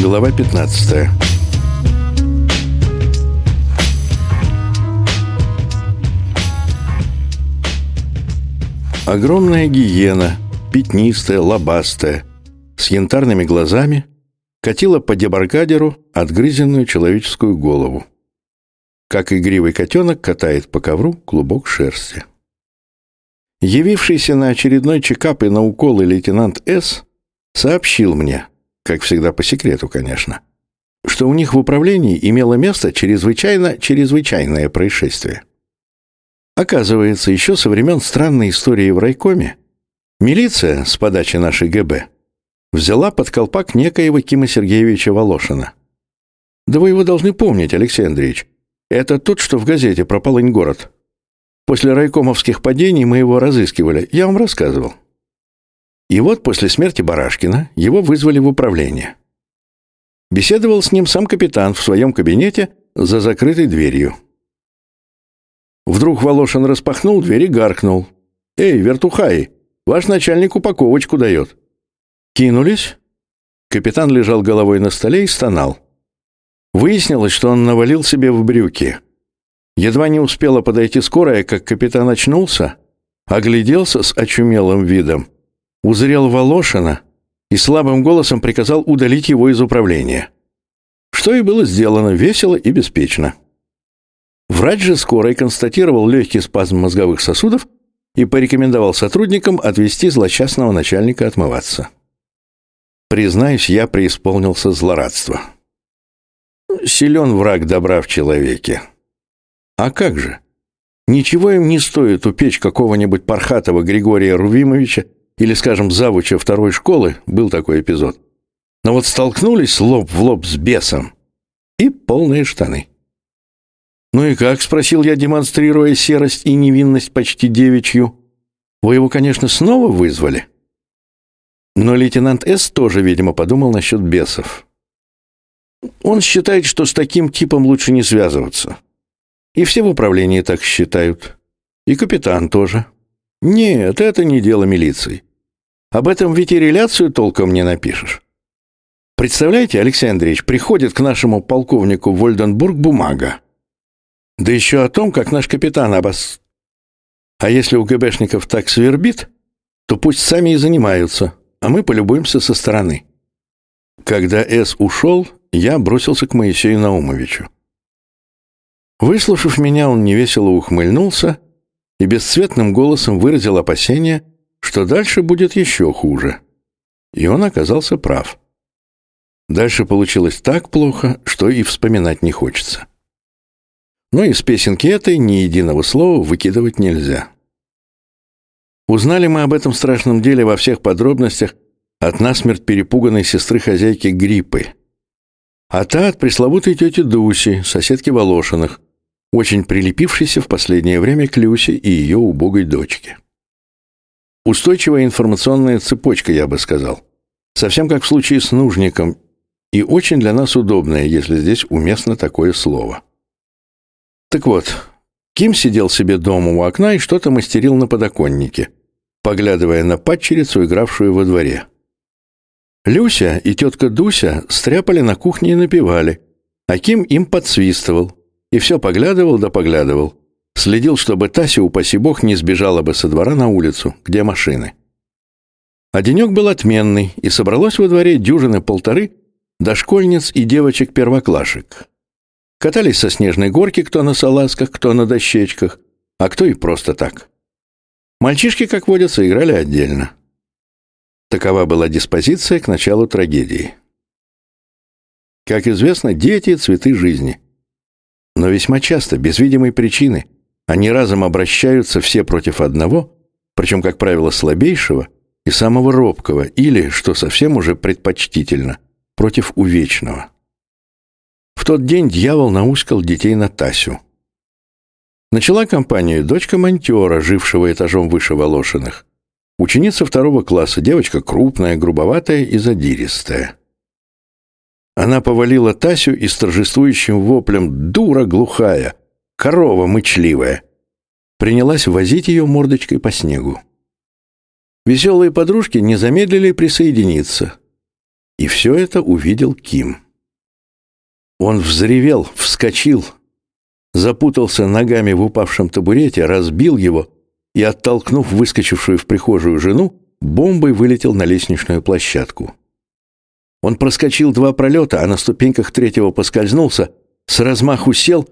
Глава 15 Огромная гиена, пятнистая, лобастая, с янтарными глазами, катила по дебаркадеру отгрызенную человеческую голову. Как игривый котенок катает по ковру клубок шерсти. Явившийся на очередной чекап и на уколы лейтенант С. сообщил мне, как всегда по секрету, конечно, что у них в управлении имело место чрезвычайно чрезвычайное происшествие. Оказывается, еще со времен странной истории в райкоме милиция с подачи нашей ГБ взяла под колпак некоего Кима Сергеевича Волошина. Да вы его должны помнить, Алексей Андреевич. Это тот, что в газете про Полынь-город. После райкомовских падений мы его разыскивали. Я вам рассказывал. И вот после смерти Барашкина его вызвали в управление. Беседовал с ним сам капитан в своем кабинете за закрытой дверью. Вдруг Волошин распахнул дверь и гаркнул. «Эй, вертухай, ваш начальник упаковочку дает». Кинулись. Капитан лежал головой на столе и стонал. Выяснилось, что он навалил себе в брюки. Едва не успела подойти скорая, как капитан очнулся, огляделся с очумелым видом, узрел Волошина и слабым голосом приказал удалить его из управления. Что и было сделано весело и беспечно. Врач же скорой констатировал легкий спазм мозговых сосудов и порекомендовал сотрудникам отвести злосчастного начальника отмываться. Признаюсь, я преисполнился злорадства. Силен враг добра в человеке. А как же? Ничего им не стоит упечь какого-нибудь пархатого Григория Рувимовича или, скажем, завуча второй школы, был такой эпизод. Но вот столкнулись лоб в лоб с бесом и полные штаны. «Ну и как?» — спросил я, демонстрируя серость и невинность почти девичью. «Вы его, конечно, снова вызвали?» Но лейтенант С. тоже, видимо, подумал насчет бесов. Он считает, что с таким типом лучше не связываться. И все в управлении так считают. И капитан тоже. Нет, это не дело милиции. Об этом ведь и реляцию толком не напишешь. Представляете, Алексей Андреевич, приходит к нашему полковнику Вольденбург бумага. Да еще о том, как наш капитан обос... А если у ГБшников так свербит, то пусть сами и занимаются, а мы полюбуемся со стороны. Когда С ушел, я бросился к Моисею Наумовичу. Выслушав меня, он невесело ухмыльнулся и бесцветным голосом выразил опасение, что дальше будет еще хуже. И он оказался прав. Дальше получилось так плохо, что и вспоминать не хочется. Но из песенки этой ни единого слова выкидывать нельзя. Узнали мы об этом страшном деле во всех подробностях от насмерть перепуганной сестры хозяйки Гриппы. А та от пресловутой тети Дуси, соседки Волошиных, очень прилепившейся в последнее время к Люсе и ее убогой дочке. Устойчивая информационная цепочка, я бы сказал. Совсем как в случае с нужником, и очень для нас удобная, если здесь уместно такое слово. Так вот, Ким сидел себе дома у окна и что-то мастерил на подоконнике, поглядывая на падчерицу, игравшую во дворе. Люся и тетка Дуся стряпали на кухне и напевали, а Ким им подсвистывал. И все поглядывал да поглядывал. Следил, чтобы Тася, упаси бог, не сбежала бы со двора на улицу, где машины. А денек был отменный, и собралось во дворе дюжины полторы дошкольниц и девочек-первоклашек. Катались со снежной горки кто на салазках, кто на дощечках, а кто и просто так. Мальчишки, как водятся, играли отдельно. Такова была диспозиция к началу трагедии. Как известно, дети — цветы жизни. Но весьма часто, без видимой причины, они разом обращаются все против одного, причем, как правило, слабейшего и самого робкого, или, что совсем уже предпочтительно, против увечного. В тот день дьявол науськал детей на Тасю. Начала компанию дочка монтера, жившего этажом выше Волошиных. Ученица второго класса, девочка крупная, грубоватая и задиристая. Она повалила Тасю и с торжествующим воплем «Дура глухая! Корова мычливая!» принялась возить ее мордочкой по снегу. Веселые подружки не замедлили присоединиться. И все это увидел Ким. Он взревел, вскочил, запутался ногами в упавшем табурете, разбил его и, оттолкнув выскочившую в прихожую жену, бомбой вылетел на лестничную площадку. Он проскочил два пролета, а на ступеньках третьего поскользнулся, с размаху сел,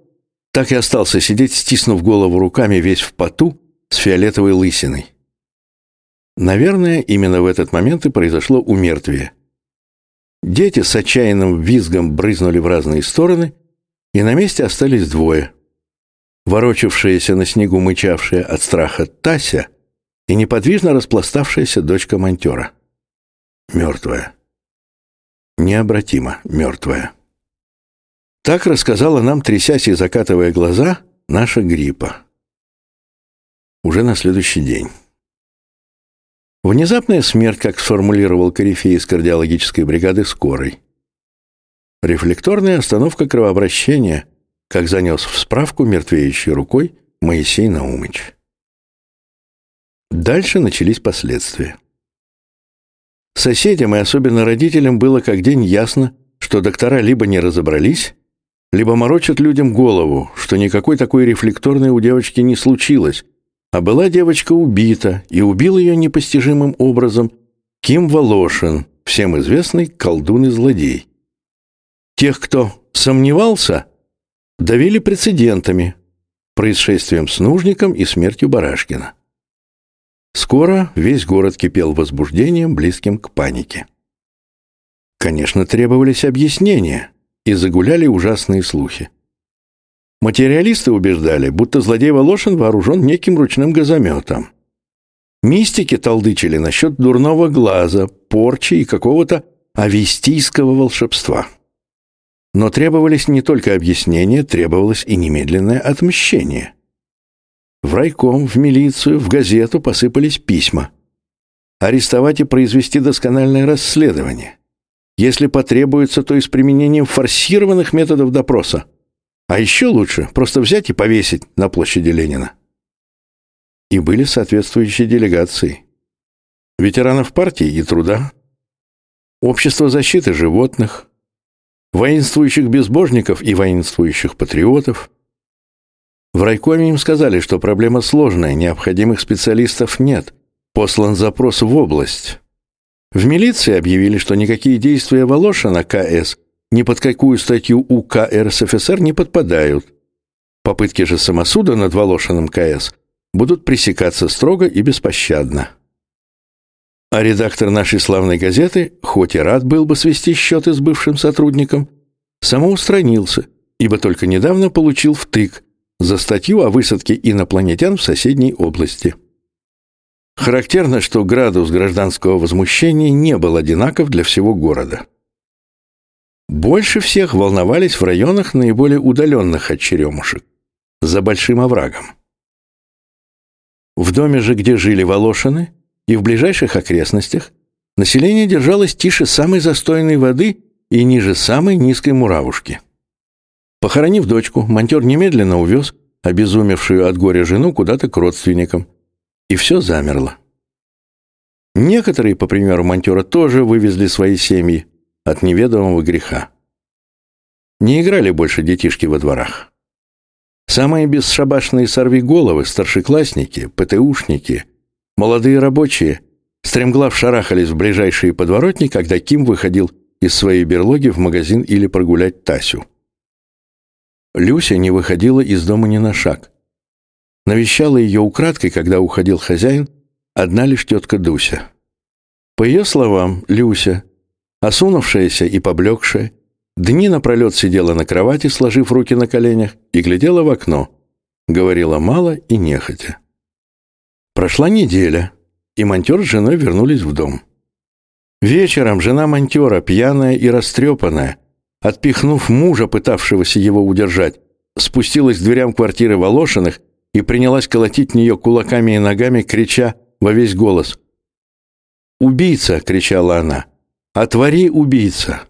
так и остался сидеть, стиснув голову руками весь в поту, с фиолетовой лысиной. Наверное, именно в этот момент и произошло умертвие. Дети с отчаянным визгом брызнули в разные стороны, и на месте остались двое. Ворочавшаяся на снегу мычавшая от страха Тася и неподвижно распластавшаяся дочка монтера. Мертвая. Необратимо мертвая. Так рассказала нам, трясясь и закатывая глаза, наша гриппа. Уже на следующий день. Внезапная смерть, как сформулировал корифей из кардиологической бригады скорой. Рефлекторная остановка кровообращения, как занес в справку мертвеющей рукой Моисей Наумыч. Дальше начались последствия. Соседям и особенно родителям было как день ясно, что доктора либо не разобрались, либо морочат людям голову, что никакой такой рефлекторной у девочки не случилось, а была девочка убита, и убил ее непостижимым образом Ким Волошин, всем известный колдун и злодей. Тех, кто сомневался, давили прецедентами, происшествием с Нужником и смертью Барашкина. Скоро весь город кипел возбуждением, близким к панике. Конечно, требовались объяснения, и загуляли ужасные слухи. Материалисты убеждали, будто злодей Волошин вооружен неким ручным газометом. Мистики толдычили насчет дурного глаза, порчи и какого-то авестийского волшебства. Но требовались не только объяснения, требовалось и немедленное отмщение. В райком, в милицию, в газету посыпались письма. Арестовать и произвести доскональное расследование. Если потребуется, то и с применением форсированных методов допроса. А еще лучше просто взять и повесить на площади Ленина. И были соответствующие делегации. Ветеранов партии и труда, Общество защиты животных, воинствующих безбожников и воинствующих патриотов. В райкоме им сказали, что проблема сложная, необходимых специалистов нет. Послан запрос в область. В милиции объявили, что никакие действия Волошина КС ни под какую статью УК РСФСР не подпадают. Попытки же самосуда над Волошиным КС будут пресекаться строго и беспощадно. А редактор нашей славной газеты, хоть и рад был бы свести счеты с бывшим сотрудником, самоустранился, ибо только недавно получил втык за статью о высадке инопланетян в соседней области. Характерно, что градус гражданского возмущения не был одинаков для всего города. Больше всех волновались в районах наиболее удаленных от черемушек, за большим оврагом. В доме же, где жили Волошины, и в ближайших окрестностях, население держалось тише самой застойной воды и ниже самой низкой муравушки. Похоронив дочку, монтер немедленно увез обезумевшую от горя жену куда-то к родственникам, и все замерло. Некоторые, по примеру монтера, тоже вывезли свои семьи, от неведомого греха. Не играли больше детишки во дворах. Самые бесшабашные сорвиголовы, старшеклассники, ПТУшники, молодые рабочие, стремглав шарахались в ближайшие подворотни, когда Ким выходил из своей берлоги в магазин или прогулять Тасю. Люся не выходила из дома ни на шаг. Навещала ее украдкой, когда уходил хозяин, одна лишь тетка Дуся. По ее словам, Люся — Осунувшаяся и поблекшая, дни напролет сидела на кровати, сложив руки на коленях, и глядела в окно. Говорила мало и нехотя. Прошла неделя, и монтер с женой вернулись в дом. Вечером жена монтера, пьяная и растрепанная, отпихнув мужа, пытавшегося его удержать, спустилась к дверям квартиры Волошиных и принялась колотить нее кулаками и ногами, крича во весь голос. «Убийца!» — кричала она. «Отвори, убийца!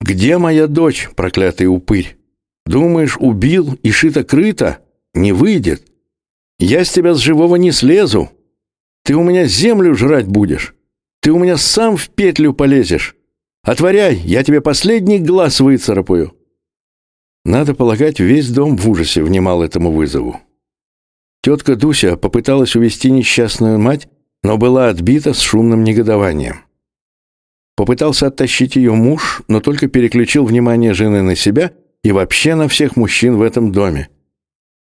Где моя дочь, проклятый упырь? Думаешь, убил и шито-крыто? Не выйдет. Я с тебя с живого не слезу. Ты у меня землю жрать будешь. Ты у меня сам в петлю полезешь. Отворяй, я тебе последний глаз выцарапаю!» Надо полагать, весь дом в ужасе внимал этому вызову. Тетка Дуся попыталась увести несчастную мать, но была отбита с шумным негодованием. Попытался оттащить ее муж, но только переключил внимание жены на себя и вообще на всех мужчин в этом доме.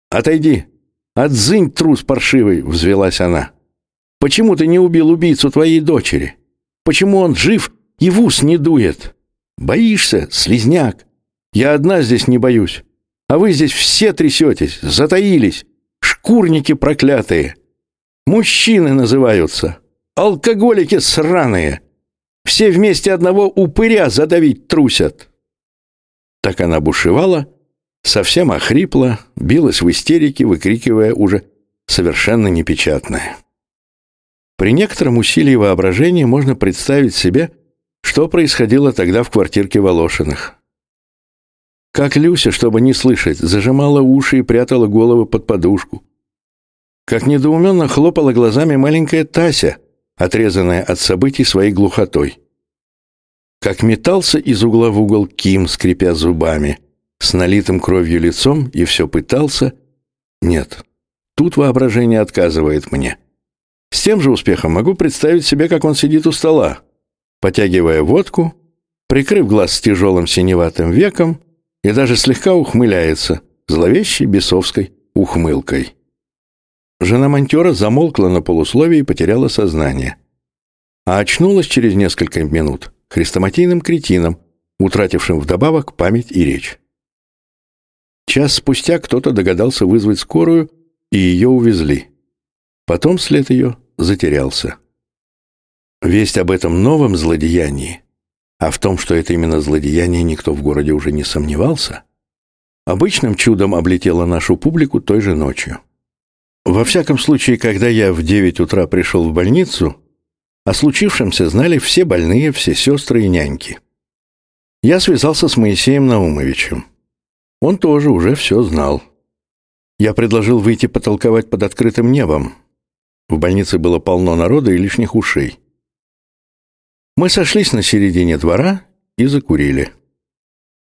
«Отойди! Отзынь, трус паршивый!» — взвелась она. «Почему ты не убил убийцу твоей дочери? Почему он жив и в ус не дует? Боишься, слезняк? Я одна здесь не боюсь. А вы здесь все трясетесь, затаились. Шкурники проклятые. Мужчины называются. Алкоголики сраные. Все вместе одного упыря задавить трусят. Так она бушевала, совсем охрипла, билась в истерике, выкрикивая уже совершенно непечатное. При некотором усилии воображения можно представить себе, что происходило тогда в квартирке Волошиных. Как Люся, чтобы не слышать, зажимала уши и прятала голову под подушку. Как недоуменно хлопала глазами маленькая Тася, отрезанная от событий своей глухотой. Как метался из угла в угол Ким, скрипя зубами, с налитым кровью лицом, и все пытался. Нет, тут воображение отказывает мне. С тем же успехом могу представить себе, как он сидит у стола, потягивая водку, прикрыв глаз с тяжелым синеватым веком и даже слегка ухмыляется зловещей бесовской ухмылкой. Жена монтера замолкла на полусловие и потеряла сознание. А очнулась через несколько минут хрестоматийным кретином, утратившим вдобавок память и речь. Час спустя кто-то догадался вызвать скорую, и ее увезли. Потом след ее затерялся. Весть об этом новом злодеянии, а в том, что это именно злодеяние, никто в городе уже не сомневался, обычным чудом облетела нашу публику той же ночью. Во всяком случае, когда я в девять утра пришел в больницу, о случившемся знали все больные, все сестры и няньки. Я связался с Моисеем Наумовичем. Он тоже уже все знал. Я предложил выйти потолковать под открытым небом. В больнице было полно народа и лишних ушей. Мы сошлись на середине двора и закурили.